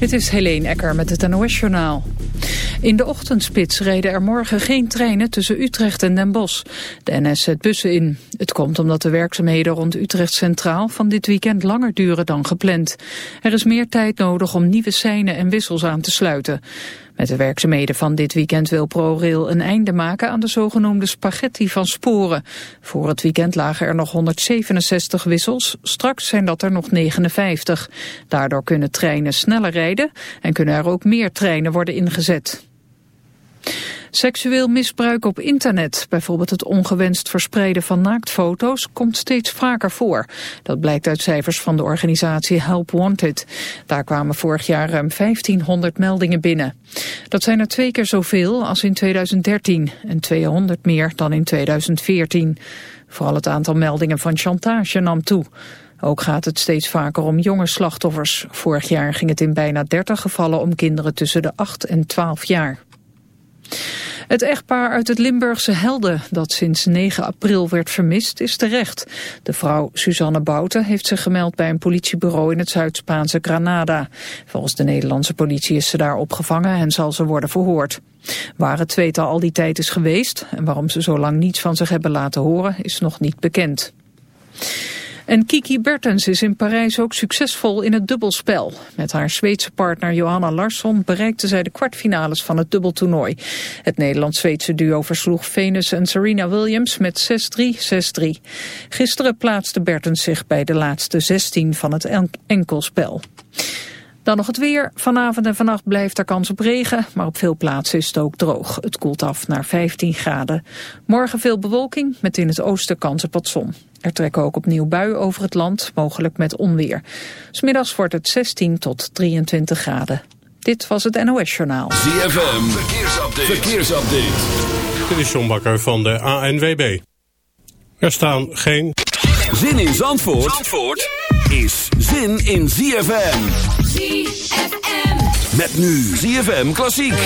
Dit is Helene Ecker met het NOS-journaal. In de ochtendspits reden er morgen geen treinen tussen Utrecht en Den Bosch. De NS zet bussen in. Het komt omdat de werkzaamheden rond Utrecht Centraal van dit weekend langer duren dan gepland. Er is meer tijd nodig om nieuwe seinen en wissels aan te sluiten. Met de werkzaamheden van dit weekend wil ProRail een einde maken aan de zogenoemde spaghetti van sporen. Voor het weekend lagen er nog 167 wissels, straks zijn dat er nog 59. Daardoor kunnen treinen sneller rijden en kunnen er ook meer treinen worden ingezet. Seksueel misbruik op internet, bijvoorbeeld het ongewenst verspreiden van naaktfoto's, komt steeds vaker voor. Dat blijkt uit cijfers van de organisatie Help Wanted. Daar kwamen vorig jaar ruim 1500 meldingen binnen. Dat zijn er twee keer zoveel als in 2013 en 200 meer dan in 2014. Vooral het aantal meldingen van chantage nam toe. Ook gaat het steeds vaker om jonge slachtoffers. Vorig jaar ging het in bijna 30 gevallen om kinderen tussen de 8 en 12 jaar. Het echtpaar uit het Limburgse Helden, dat sinds 9 april werd vermist, is terecht. De vrouw Suzanne Bouten heeft zich gemeld bij een politiebureau in het Zuid-Spaanse Granada. Volgens de Nederlandse politie is ze daar opgevangen en zal ze worden verhoord. Waar het tweetal al die tijd is geweest en waarom ze zo lang niets van zich hebben laten horen, is nog niet bekend. En Kiki Bertens is in Parijs ook succesvol in het dubbelspel. Met haar Zweedse partner Johanna Larsson bereikte zij de kwartfinales van het dubbeltoernooi. Het Nederlands-Zweedse duo versloeg Venus en Serena Williams met 6-3, 6-3. Gisteren plaatste Bertens zich bij de laatste 16 van het enkelspel. Dan nog het weer. Vanavond en vannacht blijft er kans op regen, maar op veel plaatsen is het ook droog. Het koelt af naar 15 graden. Morgen veel bewolking, met in het oosten kans op wat zon. Er trekken ook opnieuw buien over het land, mogelijk met onweer. Smiddags wordt het 16 tot 23 graden. Dit was het NOS Journaal. ZFM, verkeersupdate. verkeersupdate. Dit is John Bakker van de ANWB. Er staan geen... Zin in Zandvoort, Zandvoort is zin in ZFM. ZFM. Met nu ZFM Klassiek.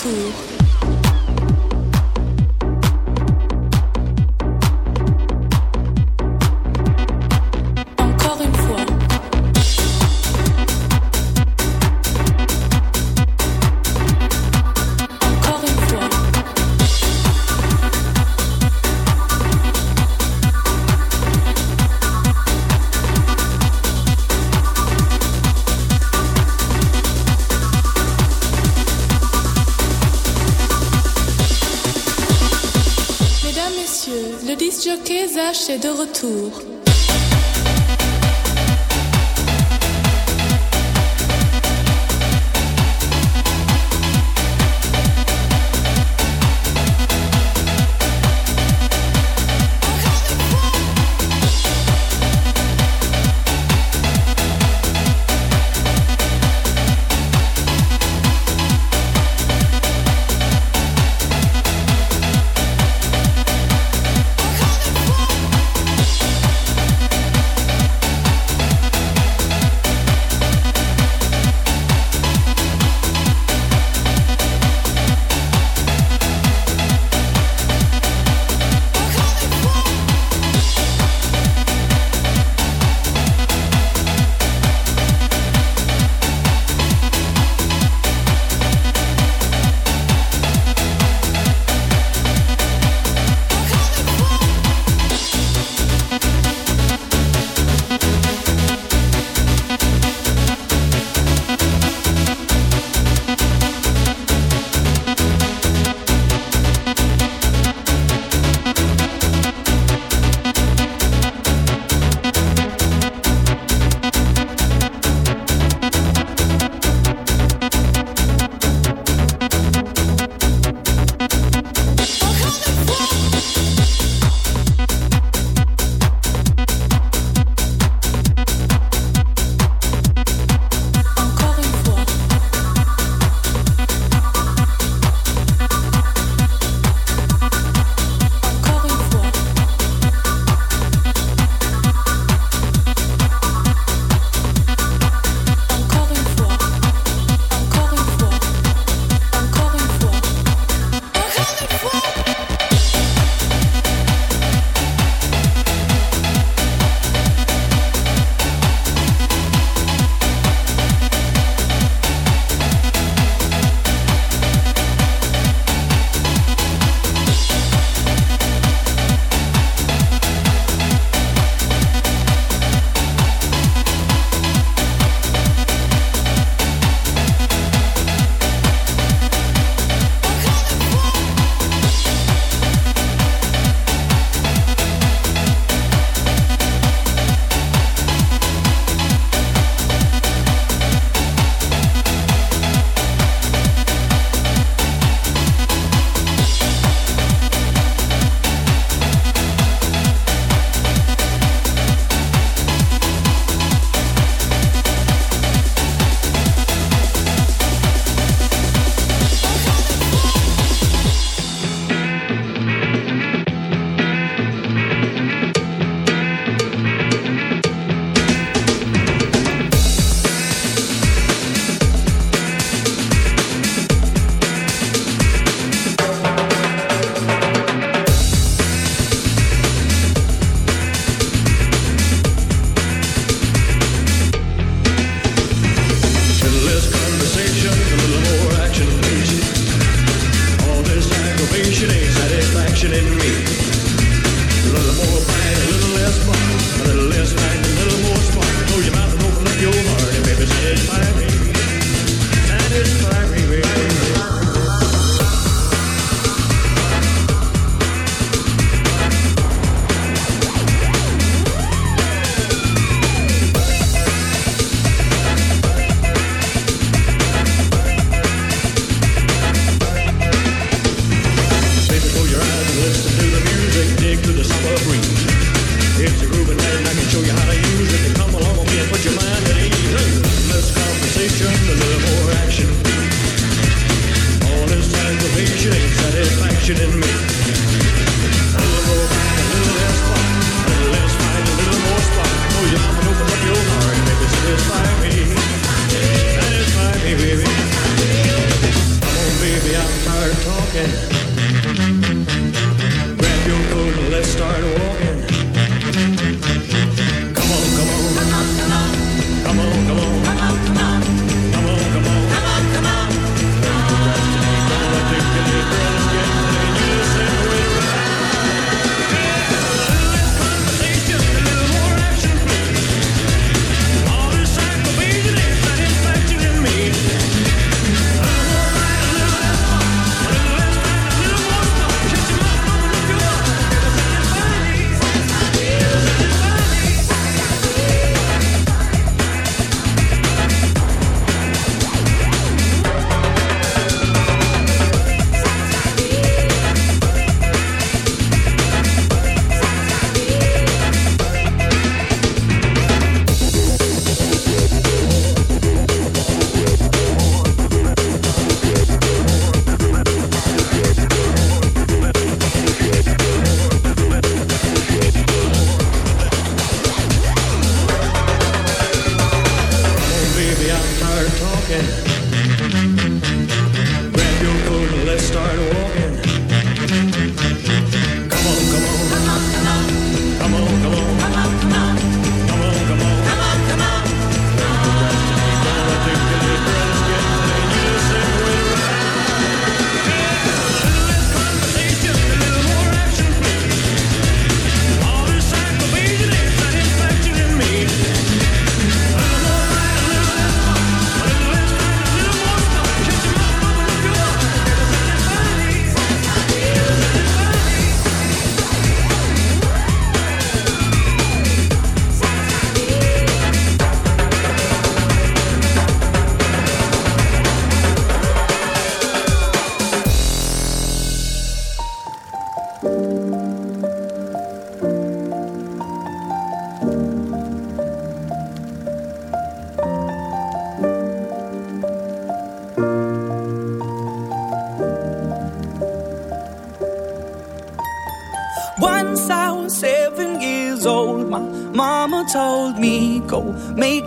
two. De retour.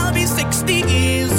be 60 years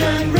sunshine.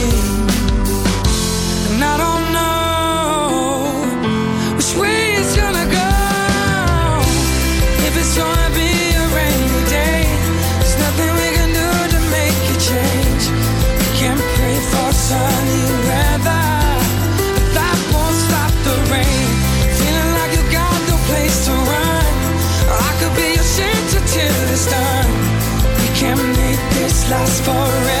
last forever.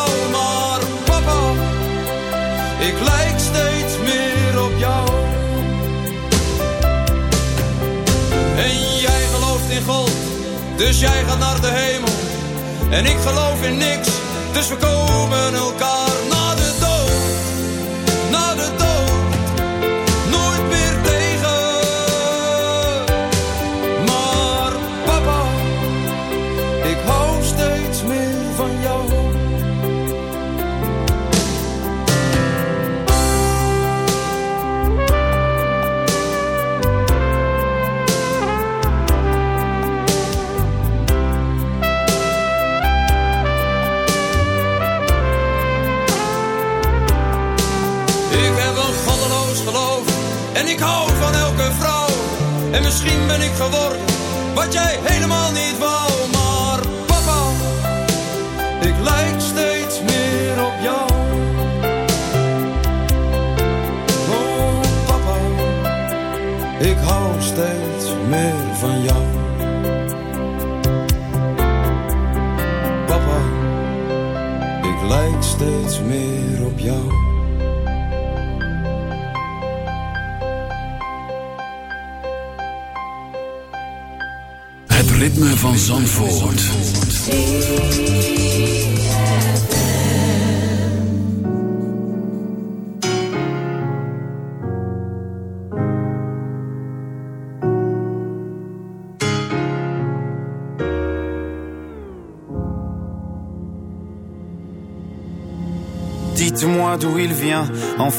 Dus jij gaat naar de hemel. En ik geloof in niks, dus we komen elkaar na de dood. Na de dood, nooit meer tegen. Maar papa, ik hou steeds meer van jou. Misschien ben ik geworden wat jij helemaal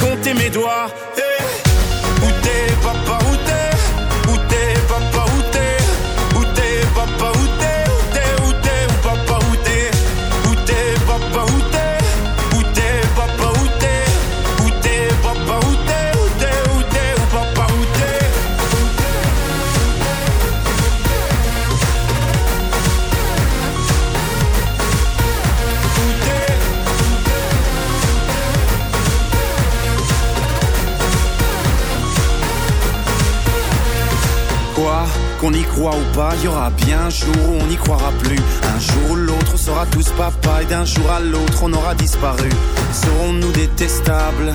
compté mes doigts. Eh, Où t'es un jour où on n'y croira plus. Un jour où l'autre sera tous papa et d'un jour à l'autre on aura disparu. Serons-nous détestables?